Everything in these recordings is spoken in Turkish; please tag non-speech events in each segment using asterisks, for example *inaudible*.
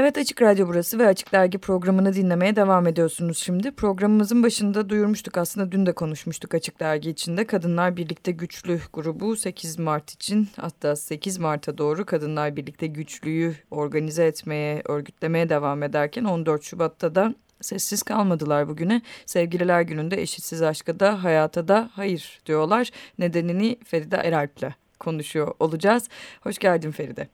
Evet Açık Radyo burası ve Açık Dergi programını dinlemeye devam ediyorsunuz şimdi. Programımızın başında duyurmuştuk aslında dün de konuşmuştuk Açık Dergi içinde. Kadınlar Birlikte Güçlü grubu 8 Mart için hatta 8 Mart'a doğru Kadınlar Birlikte Güçlü'yü organize etmeye, örgütlemeye devam ederken 14 Şubat'ta da sessiz kalmadılar bugüne. Sevgililer gününde eşitsiz aşka da hayata da hayır diyorlar. Nedenini Feride Eralp'le konuşuyor olacağız. Hoş geldin Feride.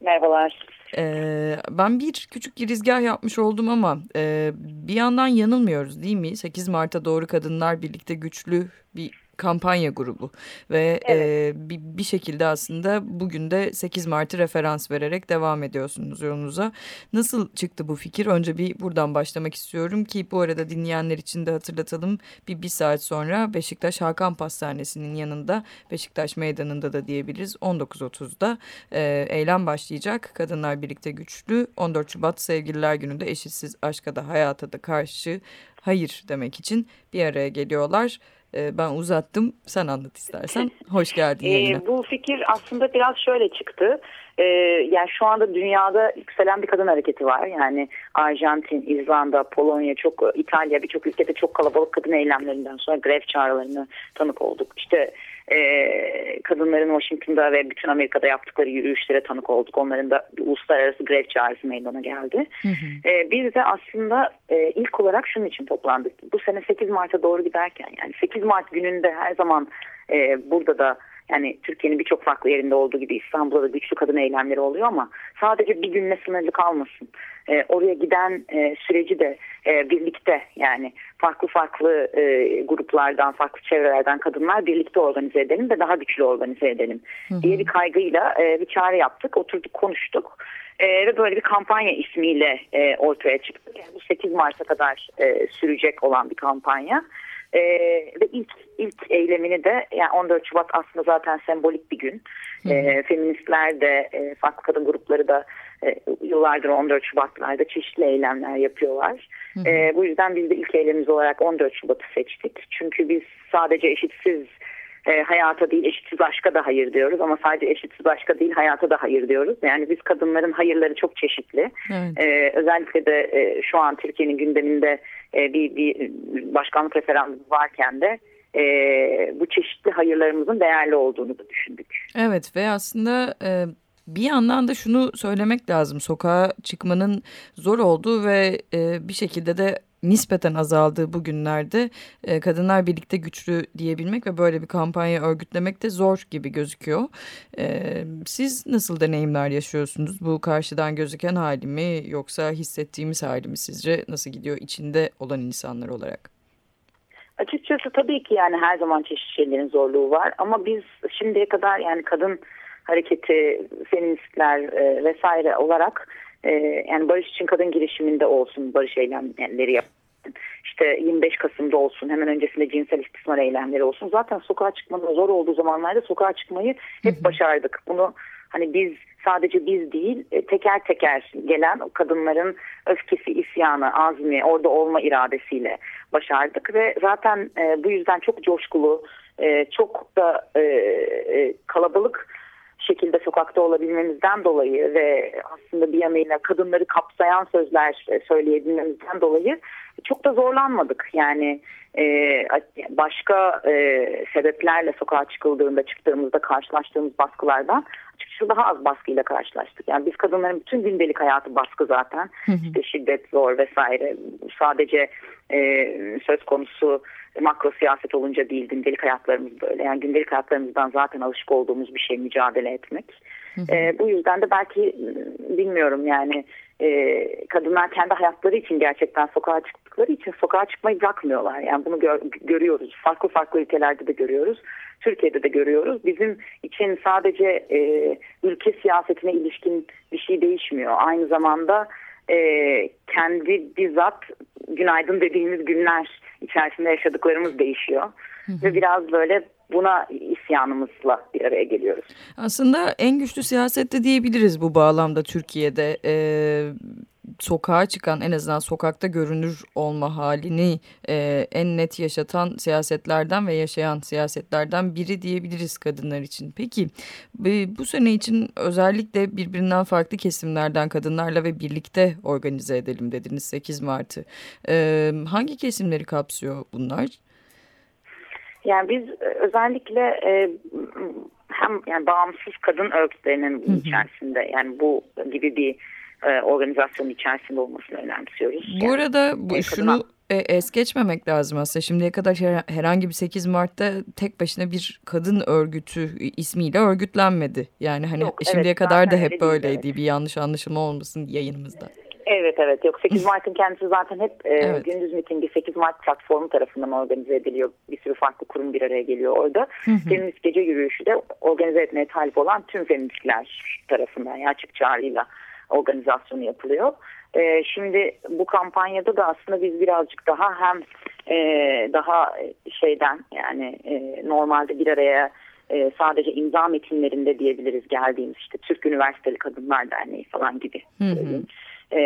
Merhabalar. Ee, ben bir küçük girizgah yapmış oldum ama e, bir yandan yanılmıyoruz değil mi? 8 Mart'a doğru kadınlar birlikte güçlü bir kampanya grubu ve evet. e, bir, bir şekilde aslında bugün de 8 Mart'ı referans vererek devam ediyorsunuz yolunuza. Nasıl çıktı bu fikir? Önce bir buradan başlamak istiyorum ki bu arada dinleyenler için de hatırlatalım. Bir, bir saat sonra Beşiktaş Hakan Pastanesi'nin yanında Beşiktaş Meydanı'nda da diyebiliriz 19.30'da e, eylem başlayacak. Kadınlar Birlikte Güçlü 14 Şubat Sevgililer Günü'nde eşitsiz aşka da hayata da karşı hayır demek için bir araya geliyorlar. Ee, ben uzattım. Sen anlat istersen. *laughs* Hoş geldin yayına. Ee, bu fikir aslında biraz şöyle çıktı. Ee, yani şu anda dünyada yükselen bir kadın hareketi var. Yani Arjantin, İzlanda, Polonya, çok İtalya birçok ülkede çok kalabalık kadın eylemlerinden sonra grev çağrılarını tanık olduk. İşte e, kadınların Washington'da ve bütün Amerika'da yaptıkları yürüyüşlere tanık olduk. Onların da uluslararası grev çağrısı meydana geldi. Hı hı. E, biz de aslında e, ilk olarak şunun için toplandık. Bu sene 8 Mart'a doğru giderken yani 8 Mart gününde her zaman e, burada da yani Türkiye'nin birçok farklı yerinde olduğu gibi İstanbul'da da güçlü kadın eylemleri oluyor ama sadece bir günle sınırlı kalmasın. E, oraya giden e, süreci de e, birlikte yani farklı farklı e, gruplardan, farklı çevrelerden kadınlar birlikte organize edelim ve daha güçlü organize edelim hı hı. diye bir kaygıyla e, bir çağrı yaptık. Oturduk konuştuk. E, ve böyle bir kampanya ismiyle e, ortaya çıktı. Yani bu 8 Mart'a kadar e, sürecek olan bir kampanya. E, ve ilk ilk eylemini de yani 14 Şubat aslında zaten sembolik bir gün. E, feministler de e, farklı kadın grupları da e, yıllardır 14 Şubatlarda çeşitli eylemler yapıyorlar. Hı E, bu yüzden biz de ilk eylemimiz olarak 14 Şubat'ı seçtik. Çünkü biz sadece eşitsiz e, hayata değil eşitsiz aşka da hayır diyoruz ama sadece eşitsiz aşka değil hayata da hayır diyoruz. Yani biz kadınların hayırları çok çeşitli. Evet. E, özellikle de e, şu an Türkiye'nin gündeminde e, bir, bir başkanlık referandumu varken de e, bu çeşitli hayırlarımızın değerli olduğunu da düşündük. Evet ve aslında e, bir yandan da şunu söylemek lazım. Sokağa çıkmanın zor olduğu ve e, bir şekilde de nispeten azaldığı bu günlerde e, kadınlar birlikte güçlü diyebilmek ve böyle bir kampanya örgütlemek de zor gibi gözüküyor. E, siz nasıl deneyimler yaşıyorsunuz? Bu karşıdan gözüken hali mi yoksa hissettiğimiz hali mi sizce nasıl gidiyor içinde olan insanlar olarak? Açıkçası tabii ki yani her zaman çeşitli şeylerin zorluğu var ama biz şimdiye kadar yani kadın hareketi, feministler e, vesaire olarak e, yani barış için kadın girişiminde olsun barış eylemleri yap. İşte 25 Kasım'da olsun hemen öncesinde cinsel istismar eylemleri olsun. Zaten sokağa çıkmanın zor olduğu zamanlarda sokağa çıkmayı hep başardık. Bunu hani biz sadece biz değil e, teker teker gelen kadınların öfkesi, isyanı, azmi, orada olma iradesiyle başardık ve zaten e, bu yüzden çok coşkulu, e, çok da e, kalabalık şekilde sokakta olabilmemizden dolayı ve aslında bir yanıyla kadınları kapsayan sözler söyleyebilmemizden dolayı çok da zorlanmadık. Yani e, başka e, sebeplerle sokağa çıkıldığında çıktığımızda karşılaştığımız baskılardan açıkçası daha az baskıyla karşılaştık. Yani biz kadınların bütün gündelik hayatı baskı zaten. İşte şiddet, zor vesaire. Sadece e, söz konusu makro siyaset olunca değil gündelik hayatlarımız böyle. Yani gündelik hayatlarımızdan zaten alışık olduğumuz bir şey mücadele etmek. E, bu yüzden de belki bilmiyorum yani e, kadınlar kendi hayatları için gerçekten sokağa çıktıkları için sokağa çıkmayı bırakmıyorlar. Yani bunu gör, görüyoruz. Farklı farklı ülkelerde de görüyoruz. Türkiye'de de görüyoruz. Bizim için sadece e, ülke siyasetine ilişkin bir şey değişmiyor. Aynı zamanda e, kendi bizzat günaydın dediğimiz günler içerisinde yaşadıklarımız değişiyor. Hı hı. Ve biraz böyle buna isyanımızla bir araya geliyoruz. Aslında en güçlü siyasette diyebiliriz bu bağlamda Türkiye'de. Ee, sokağa çıkan en azından sokakta görünür olma halini e, en net yaşatan siyasetlerden ve yaşayan siyasetlerden biri diyebiliriz kadınlar için. Peki bu sene için özellikle birbirinden farklı kesimlerden kadınlarla ve birlikte organize edelim dediniz 8 Mart'ı. E, hangi kesimleri kapsıyor bunlar? Yani biz e, özellikle e, hem yani bağımsız kadın örgütlerinin içerisinde yani bu gibi bir e, organizasyonun içerisinde olmasını önemsiyoruz. Bu yani, bu, e, şunu e, es geçmemek lazım aslında. Şimdiye kadar herhangi bir 8 Mart'ta tek başına bir kadın örgütü ismiyle örgütlenmedi. Yani hani Yok, şimdiye evet, kadar da hep böyleydi. Evet. Bir yanlış anlaşılma olmasın yayınımızda. Evet evet yok 8 *laughs* Mart'ın kendisi zaten hep e, evet. gündüz mitingi 8 Mart platformu tarafından organize ediliyor. Bir sürü farklı kurum bir araya geliyor orada. Feminist gece yürüyüşü de organize etmeye talip olan tüm feministler tarafından yani açık çağrıyla organizasyonu yapılıyor. E, şimdi bu kampanyada da aslında biz birazcık daha hem e, daha şeyden yani e, normalde bir araya e, sadece imza metinlerinde diyebiliriz geldiğimiz işte Türk Üniversiteli Kadınlar Derneği falan gibi. Hı hı e,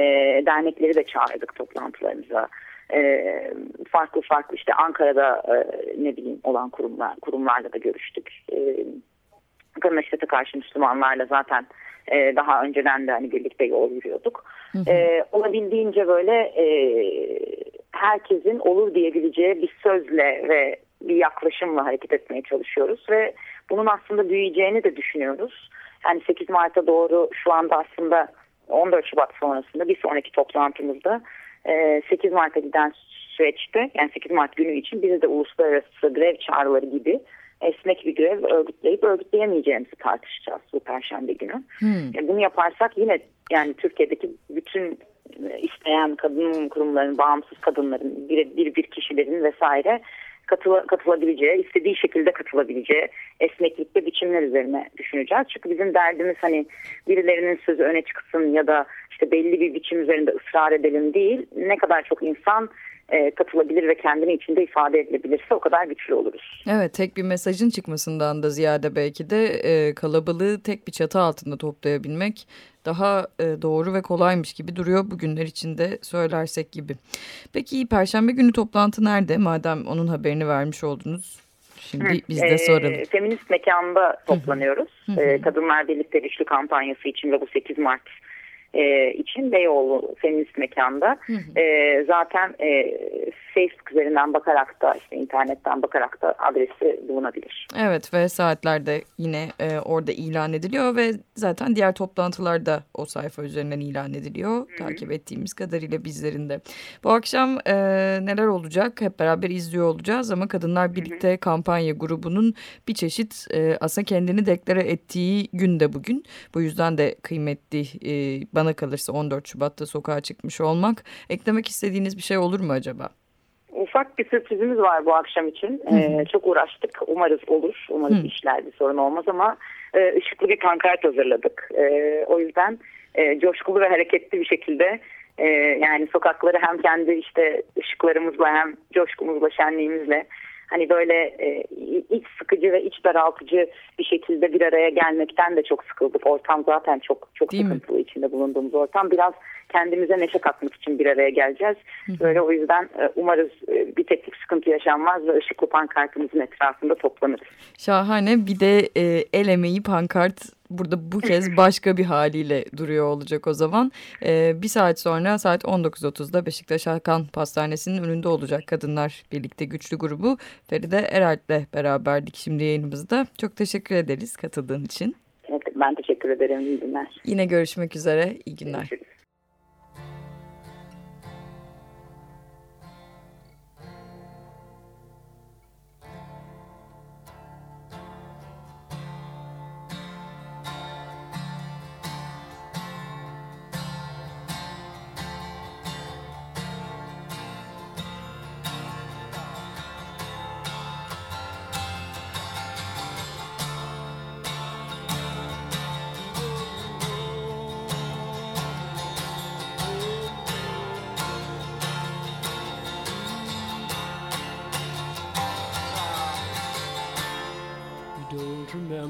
dernekleri de çağırdık toplantılarımıza. E, farklı farklı işte Ankara'da e, ne bileyim olan kurumlar kurumlarla da görüştük. E, kadın şiddete karşı Müslümanlarla zaten e, daha önceden de hani birlikte yol yürüyorduk. Hı hı. E, olabildiğince böyle e, herkesin olur diyebileceği bir sözle ve bir yaklaşımla hareket etmeye çalışıyoruz ve bunun aslında büyüyeceğini de düşünüyoruz. Yani 8 Mart'a doğru şu anda aslında 14 Şubat sonrasında bir sonraki toplantımızda 8 e, Mart'a giden süreçte yani 8 Mart günü için biz de uluslararası grev çağrıları gibi esnek bir grev örgütleyip örgütleyemeyeceğimizi tartışacağız bu perşembe günü. Hmm. E, bunu yaparsak yine yani Türkiye'deki bütün e, isteyen kadın kurumların, bağımsız kadınların, bir, bir, bir kişilerin vesaire katıla, katılabileceği, istediği şekilde katılabileceği esneklikte biçimler üzerine düşüneceğiz. Çünkü bizim derdimiz hani birilerinin sözü öne çıksın ya da işte belli bir biçim üzerinde ısrar edelim değil. Ne kadar çok insan e, katılabilir ve kendini içinde ifade edilebilirse o kadar güçlü oluruz. Evet tek bir mesajın çıkmasından da ziyade belki de e, kalabalığı tek bir çatı altında toplayabilmek daha e, doğru ve kolaymış gibi duruyor bugünler içinde söylersek gibi. Peki Perşembe günü toplantı nerede? Madem onun haberini vermiş oldunuz. Şimdi Hı, biz de e, soralım. feminist mekanda toplanıyoruz. Hı hı. E, Kadınlar Birlikte Güçlü kampanyası için ve bu 8 Mart e, için Beyoğlu Feminist Mekanda. Hı hı. E, zaten e, Facebook üzerinden bakarak da işte internetten bakarak da adresi bulunabilir. Evet ve saatlerde yine e, orada ilan ediliyor ve zaten diğer toplantılarda o sayfa üzerinden ilan ediliyor. Hı. Takip ettiğimiz kadarıyla bizlerin de. Bu akşam e, neler olacak hep beraber izliyor olacağız ama Kadınlar Birlikte hı hı. kampanya grubunun bir çeşit e, aslında kendini deklare ettiği gün de bugün. Bu yüzden de kıymetli e, bana kalırsa 14 Şubat'ta sokağa çıkmış olmak. Eklemek istediğiniz bir şey olur mu acaba? Ufak bir sürprizimiz var bu akşam için. Ee, çok uğraştık. Umarız olur. Umarız Hı. işler bir sorun olmaz ama e, ışıklı bir pankart hazırladık. E, o yüzden e, coşkulu ve hareketli bir şekilde e, yani sokakları hem kendi işte ışıklarımızla hem coşkumuzla, şenliğimizle hani böyle e, iç sıkıcı ve iç daraltıcı bir şekilde bir araya gelmekten de çok sıkıldık. Ortam zaten çok çok Değil sıkıntılı mi? içinde bulunduğumuz ortam. Biraz kendimize neşe katmak için bir araya geleceğiz. Böyle o yüzden e, umarız e, bir teknik sıkıntı yaşanmaz ve ışıklı pankartımızın etrafında toplanırız. Şahane bir de e, el emeği pankart burada bu kez *laughs* başka bir haliyle duruyor olacak o zaman. Ee, bir saat sonra saat 19.30'da Beşiktaş Hakan Pastanesi'nin önünde olacak Kadınlar Birlikte Güçlü grubu. Feride Eralp'le beraberdik şimdi yayınımızda. Çok teşekkür ederiz katıldığın için. ben teşekkür ederim. İyi günler. Yine görüşmek üzere. İyi günler. Görüşürüz.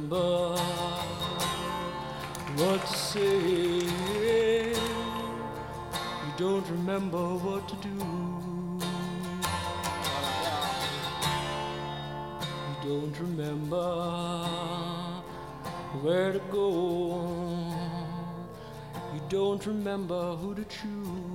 Remember what to say You don't remember what to do. You don't remember where to go. You don't remember who to choose.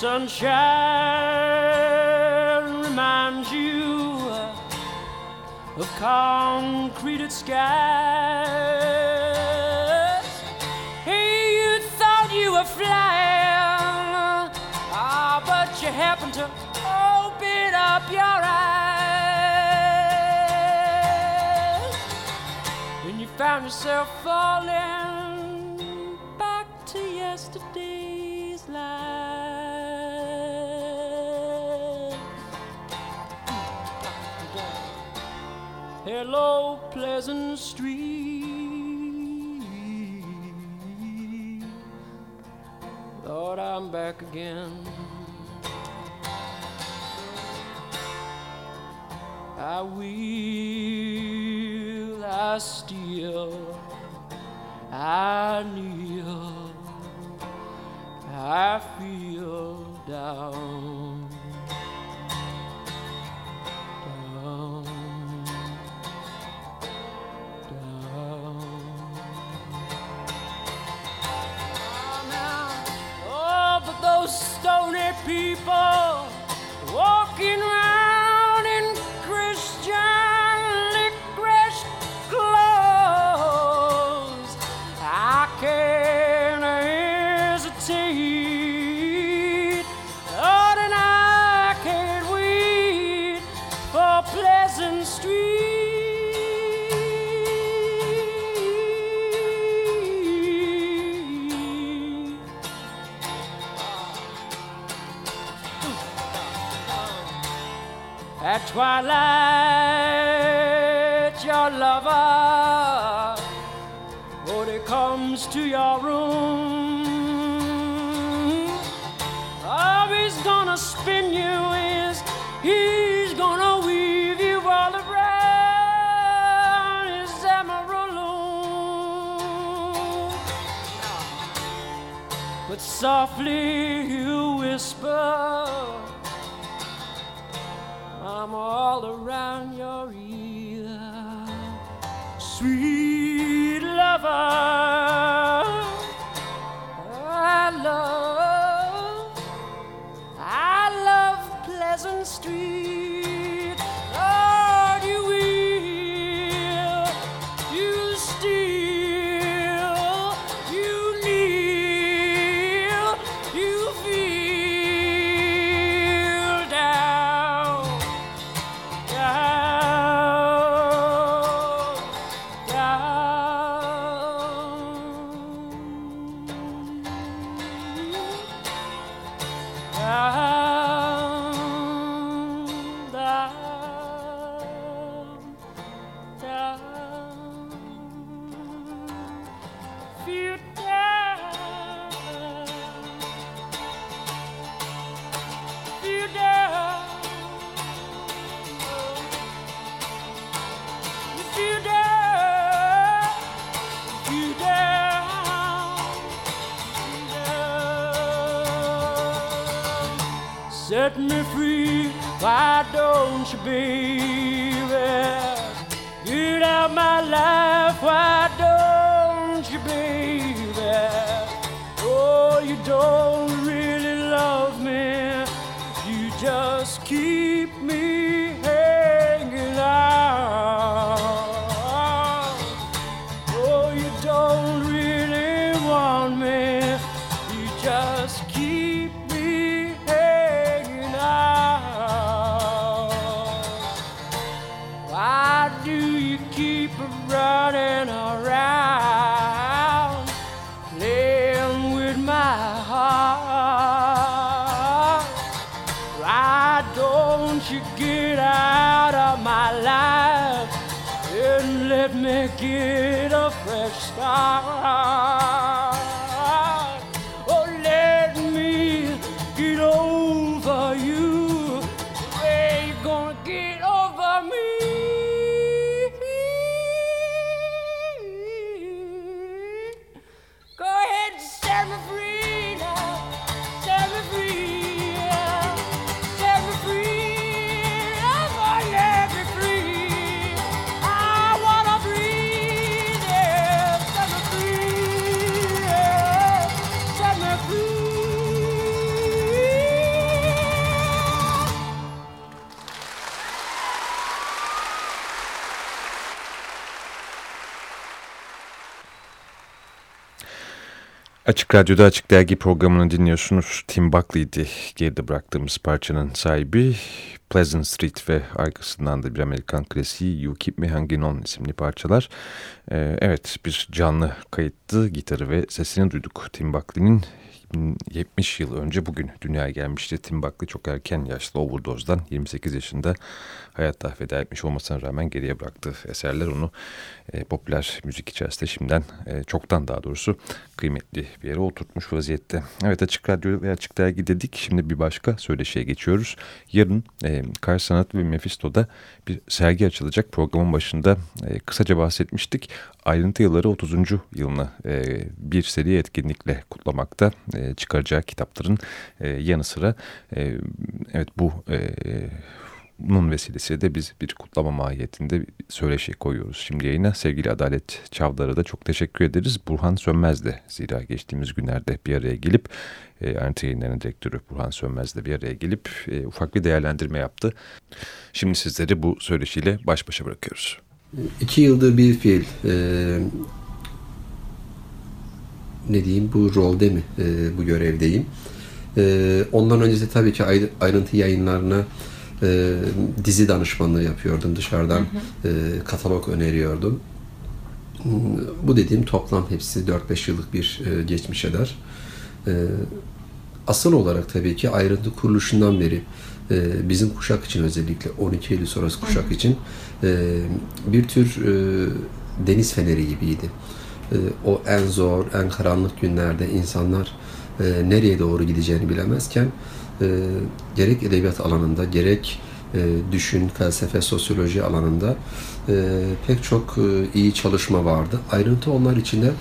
Sunshine reminds you of concreted skies. Hey, you thought you were flying, ah, but you happened to open up your eyes, and you found yourself falling Hello, Pleasant Street. Lord, I'm back again. I will, I steal, twilight, your lover, when he comes to your room, oh, he's gonna spin you, is he's gonna weave you all around his emerald loom. But softly me free. Why don't you, baby? Get out my life. Why don't you, baby? Oh, you don't really love me. You just keep me hanging out. Oh, you don't really want me. You just running around, playing with my heart? Why don't you get out of my life and let me get a fresh start? Açık Radyo'da Açık Dergi programını dinliyorsunuz. Tim Buckley'di geride bıraktığımız parçanın sahibi. Pleasant Street ve arkasından da bir Amerikan klasiği You Keep Me Hanging On isimli parçalar. Ee, evet bir canlı kayıttı. Gitarı ve sesini duyduk Tim Buckley'nin. 70 yıl önce bugün dünyaya gelmişti. Tim Buckley çok erken yaşlı overdose'dan 28 yaşında hayatta veda etmiş olmasına rağmen geriye bıraktığı eserler onu e, popüler müzik içerisinde şimdiden e, çoktan daha doğrusu kıymetli bir yere oturtmuş vaziyette. Evet Açık Radyo ve Açık Dergi dedik. Şimdi bir başka söyleşiye geçiyoruz. Yarın e, Kar Sanat ve Mephisto'da bir sergi açılacak. Programın başında e, kısaca bahsetmiştik. Ayrıntı yılları 30. yılını e, bir seri etkinlikle kutlamakta. E, çıkaracağı kitapların e, yanı sıra e, evet bu e, bunun vesilesiyle de biz bir kutlama mahiyetinde bir söyleşi koyuyoruz şimdi yayına. Sevgili Adalet Çavdar'a da çok teşekkür ederiz. Burhan Sönmez de zira geçtiğimiz günlerde bir araya gelip e, Ayrıntı Yayınları'nın direktörü Burhan Sönmez de bir araya gelip e, ufak bir değerlendirme yaptı. Şimdi sizleri bu söyleşiyle baş başa bırakıyoruz. İki yıldır bir fiil e, ne diyeyim bu rolde mi e, bu görevdeyim. E, ondan önce de tabii ki ayrı- ayrıntı yayınlarına e, dizi danışmanlığı yapıyordum dışarıdan e, katalog öneriyordum. Hmm, Bu dediğim toplam hepsi 4-5 yıllık bir e, geçmiş eder. E, asıl olarak tabii ki ayrıntı kuruluşundan beri e, bizim kuşak için özellikle 12 Eylül sonrası kuşak için e, bir tür e, deniz feneri gibiydi. E, o en zor, en karanlık günlerde insanlar e, nereye doğru gideceğini bilemezken e, gerek edebiyat alanında gerek e, düşün, felsefe, sosyoloji alanında pek çok iyi çalışma vardı. Ayrıntı onlar içinde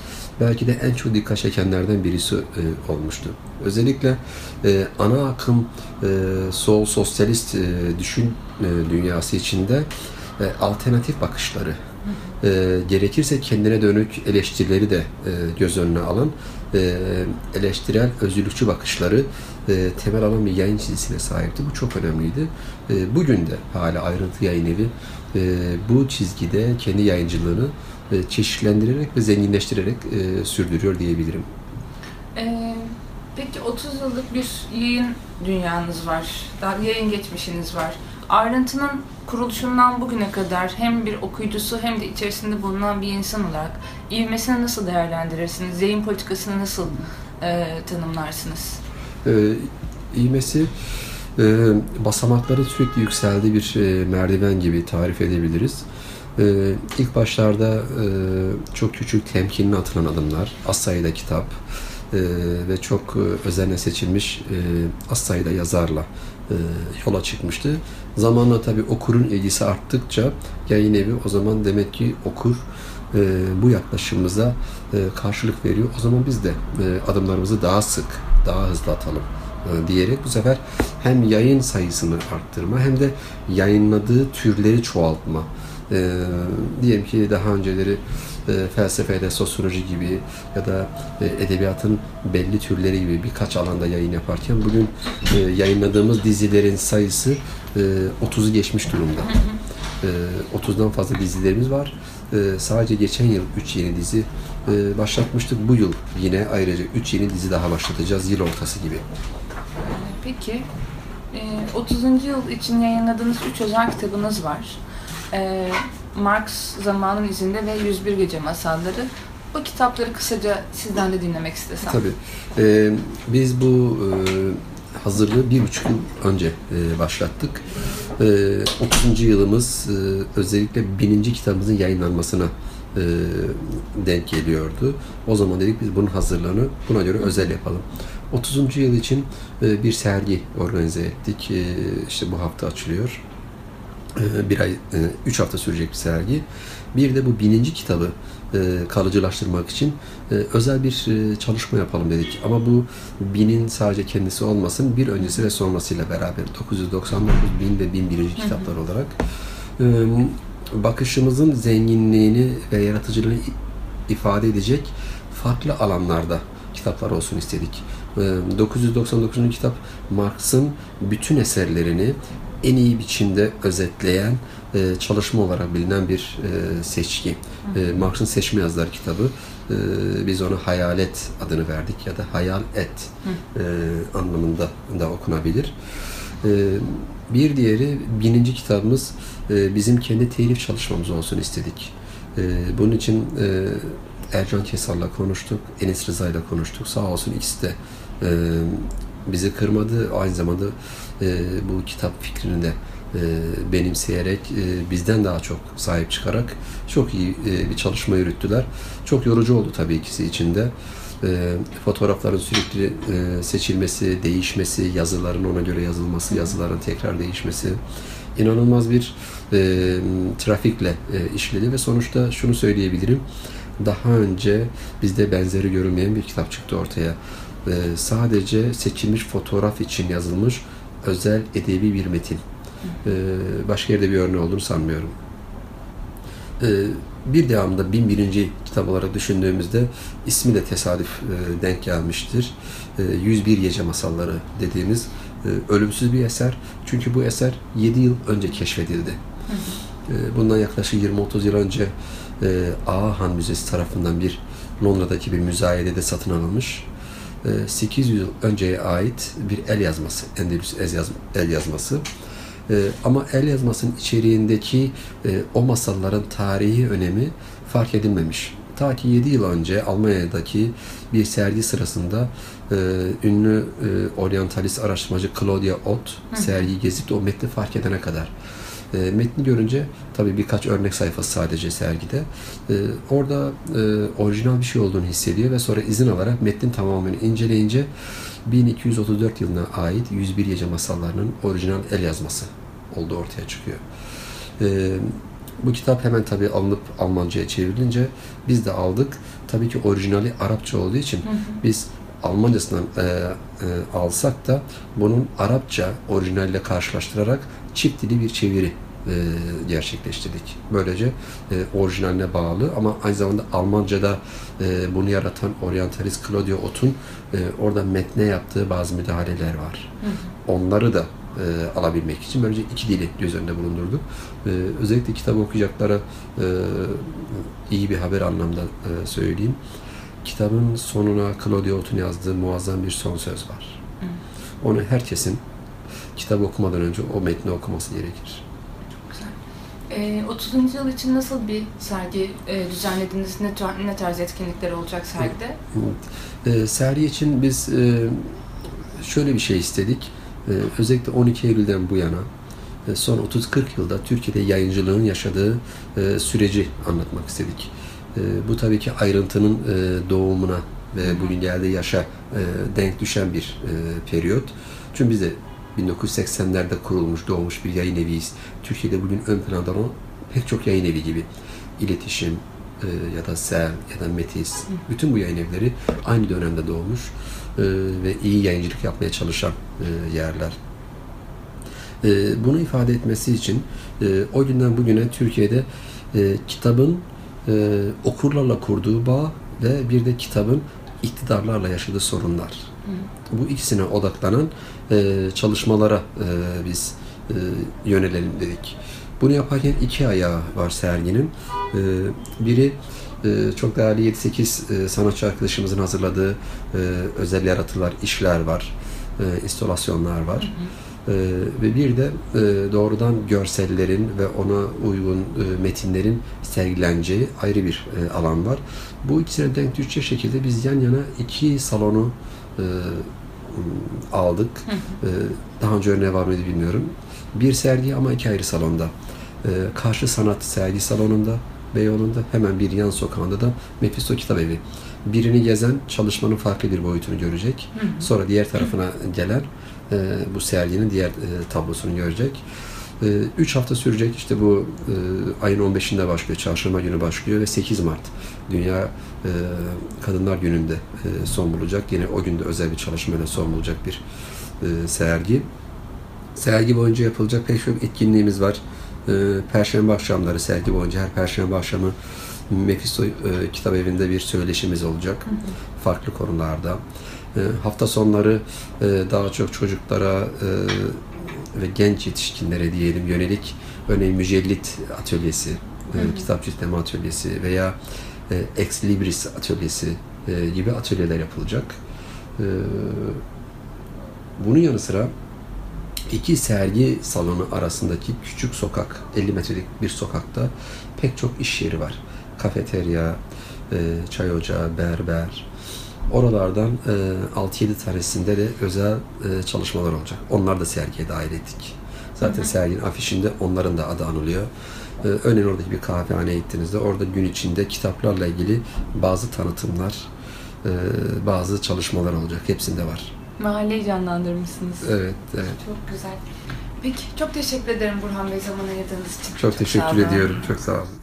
belki de en çok dikkat çekenlerden birisi olmuştu. Özellikle ana akım sol sosyalist düşün dünyası içinde e, alternatif bakışları, e, gerekirse kendine dönük eleştirileri de e, göz önüne alan e, eleştirel özgürlükçü bakışları e, temel alan bir yayın çizgisine sahipti. Bu çok önemliydi. E, bugün de hala ayrıntı yayın evi e, bu çizgide kendi yayıncılığını e, çeşitlendirerek ve zenginleştirerek e, sürdürüyor diyebilirim. Ee, peki 30 yıllık bir yayın dünyanız var. Daha yayın geçmişiniz var. Ayrıntının kuruluşundan bugüne kadar hem bir okuyucusu hem de içerisinde bulunan bir insan olarak ivmesini nasıl değerlendirirsiniz? Yayın politikasını nasıl e, tanımlarsınız? e, iğmesi e, basamakları sürekli yükseldiği bir e, merdiven gibi tarif edebiliriz. E, ilk başlarda e, çok küçük temkinli atılan adımlar, az sayıda kitap e, ve çok e, özenle seçilmiş e, az sayıda yazarla e, yola çıkmıştı. Zamanla tabii okurun ilgisi arttıkça yayın evi o zaman demek ki okur e, bu yaklaşımımıza e, karşılık veriyor. O zaman biz de adımlarımızı daha sık, daha hızlı atalım diyerek bu sefer hem yayın sayısını arttırma hem de yayınladığı türleri çoğaltma. E, diyelim ki daha önceleri e, felsefede, sosyoloji gibi ya da e, edebiyatın belli türleri gibi birkaç alanda yayın yaparken bugün e, yayınladığımız dizilerin sayısı e, 30'u geçmiş durumda. E, 30'dan fazla dizilerimiz var. E, sadece geçen yıl 3 yeni dizi e, başlatmıştık. Bu yıl yine ayrıca 3 yeni dizi daha başlatacağız yıl ortası gibi. Peki, e, 30. yıl için yayınladığınız 3 özel kitabınız var. E, Marx Zamanın İzinde ve 101 Gece Masalları. Bu kitapları kısaca sizden de dinlemek istesem. Tabii. Ee, biz bu e, hazırlığı bir buçuk yıl önce e, başlattık. E, 30. yılımız e, özellikle bininci kitabımızın yayınlanmasına e, denk geliyordu. O zaman dedik biz bunun hazırlığını buna göre özel yapalım. 30. yıl için e, bir sergi organize ettik. E, işte bu hafta açılıyor. E, bir ay, e, üç hafta sürecek bir sergi. Bir de bu bininci kitabı e, kalıcılaştırmak için e, özel bir çalışma yapalım dedik. Ama bu binin sadece kendisi olmasın, bir öncesi ve sonrasıyla beraber 999 bin ve 1001. kitaplar olarak bakışımızın zenginliğini ve yaratıcılığını ifade edecek farklı alanlarda kitaplar olsun istedik. E, 999. kitap Marx'ın bütün eserlerini en iyi biçimde özetleyen e, çalışma olarak bilinen bir e, seçki. E, Marx'ın Seçme Yazıları kitabı. E, biz ona Hayalet adını verdik ya da Hayal Et e, anlamında da okunabilir. E, bir diğeri bininci kitabımız e, bizim kendi telif çalışmamız olsun istedik. E, bunun için e, Ercan Kesal'la konuştuk, Enes Rıza'yla konuştuk. Sağ olsun ikisi de e, bizi kırmadı. Aynı zamanda e, bu kitap fikrini de e, benimseyerek e, bizden daha çok sahip çıkarak çok iyi e, bir çalışma yürüttüler. Çok yorucu oldu tabii ikisi için de. E, fotoğrafların sürekli e, seçilmesi, değişmesi, yazıların ona göre yazılması, yazıların tekrar değişmesi inanılmaz bir e, trafikle e, işledi ve sonuçta şunu söyleyebilirim. Daha önce bizde benzeri görülmeyen bir kitap çıktı ortaya. E, sadece seçilmiş fotoğraf için yazılmış özel edebi bir metin. E, başka yerde bir örneği olduğunu sanmıyorum. E, bir devamında 1001. kitap olarak düşündüğümüzde ismi de tesadüf e, denk gelmiştir. E, 101 Gece Masalları dediğimiz e, ölümsüz bir eser. Çünkü bu eser 7 yıl önce keşfedildi. Bundan yaklaşık 20-30 yıl önce e, Ağahan Müzesi tarafından bir Londra'daki bir müzayedede satın alınmış. E, 800 yıl önceye ait bir el yazması, Endülüs el, yaz, el yazması. E, ama el yazmasının içeriğindeki e, o masalların tarihi önemi fark edilmemiş. Ta ki 7 yıl önce Almanya'daki bir sergi sırasında e, ünlü e, oryantalist araştırmacı Claudia Ott sergiyi gezip de o metni fark edene kadar. E, metni görünce tabii birkaç örnek sayfası sadece sergide. E, orada e, orijinal bir şey olduğunu hissediyor ve sonra izin alarak metnin tamamını inceleyince 1234 yılına ait 101 Gece Masallarının orijinal el yazması olduğu ortaya çıkıyor. E, bu kitap hemen tabii alınıp Almanca'ya çevrilince biz de aldık. Tabii ki orijinali Arapça olduğu için biz Almancasından e, e, alsak da bunun Arapça orijinalle karşılaştırarak çift dili bir çeviri e, gerçekleştirdik. Böylece e, orijinaline bağlı ama aynı zamanda Almanca'da e, bunu yaratan oryantalist Claudio Ott'un e, orada metne yaptığı bazı müdahaleler var. Onları da e, alabilmek için böylece iki dili göz önünde bulundurduk. E, özellikle kitap okuyacaklara e, iyi bir haber anlamda e, söyleyeyim. Kitabın sonuna Claudio Ott'un yazdığı muazzam bir son söz var. Onu herkesin kitap okumadan önce o metni okuması gerekir. E, 30. yıl için nasıl bir sergi e, düzenlediniz? Ne, ne tarz etkinlikler olacak sergide? E, sergi için biz e, şöyle bir şey istedik. E, özellikle 12 Eylül'den bu yana e, son 30-40 yılda Türkiye'de yayıncılığın yaşadığı e, süreci anlatmak istedik. E, bu tabii ki ayrıntının e, doğumuna ve bugün geldiği yaşa e, denk düşen bir e, periyot. Çünkü biz de 1980'lerde kurulmuş, doğmuş bir yayın eviyiz. Türkiye'de bugün ön planda olan pek çok yayın evi gibi. İletişim e, ya da SEL ya da Metis. Bütün bu yayın evleri aynı dönemde doğmuş e, ve iyi yayıncılık yapmaya çalışan e, yerler. E, bunu ifade etmesi için e, o günden bugüne Türkiye'de e, kitabın e, okurlarla kurduğu bağ ve bir de kitabın iktidarlarla yaşadığı sorunlar. Bu ikisine odaklanan e, çalışmalara e, biz e, yönelelim dedik. Bunu yaparken iki ayağı var serginin. E, biri e, çok değerli 7-8 e, sanatçı arkadaşımızın hazırladığı e, özel yaratılar, işler var, e, instalasyonlar var. E, ve bir de e, doğrudan görsellerin ve ona uygun e, metinlerin sergileneceği ayrı bir e, alan var. Bu ikisine denk düşecek şekilde biz yan yana iki salonu e, aldık. E, daha önce örneği var mıydı bilmiyorum. Bir sergi ama iki ayrı salonda. E, Karşı Sanat Sergi Salonu'nda Beyoğlu'nda hemen bir yan sokağında da Mephisto Kitap Evi. Birini gezen çalışmanın farklı bir boyutunu görecek. Sonra diğer tarafına gelen e, bu serginin diğer e, tablosunu görecek. 3 hafta sürecek. İşte bu e, ayın 15'inde başlıyor. Çarşamba günü başlıyor ve 8 Mart Dünya e, Kadınlar Günü'nde e, son bulacak. Yine o günde özel bir çalışmayla son bulacak bir sergi. Sergi boyunca yapılacak pek çok etkinliğimiz var. Perşembe akşamları sergi boyunca her Perşembe akşamı Mephisto e, Kitap Evi'nde bir söyleşimiz olacak. Farklı konularda. E, hafta sonları e, daha çok çocuklara e, ve genç yetişkinlere diyelim yönelik örneğin mücellit atölyesi, e, kitap çitleme atölyesi veya e, ex libris atölyesi e, gibi atölyeler yapılacak. E, bunun yanı sıra iki sergi salonu arasındaki küçük sokak, 50 metrelik bir sokakta pek çok iş yeri var. Kafeterya, e, çay ocağı, berber. Oralardan e, 6-7 tanesinde de özel e, çalışmalar olacak. Onlar da sergiye dahil ettik. Zaten serginin afişinde onların da adı anılıyor. E, örneğin oradaki bir kahvehaneye gittiğinizde orada gün içinde kitaplarla ilgili bazı tanıtımlar, e, bazı çalışmalar olacak. Hepsinde var. Mahalleyi canlandırmışsınız. Evet, evet. Çok güzel. Peki çok teşekkür ederim Burhan Bey zaman ayırdığınız için. Çok sağ teşekkür ediyorum. Çok sağ olun.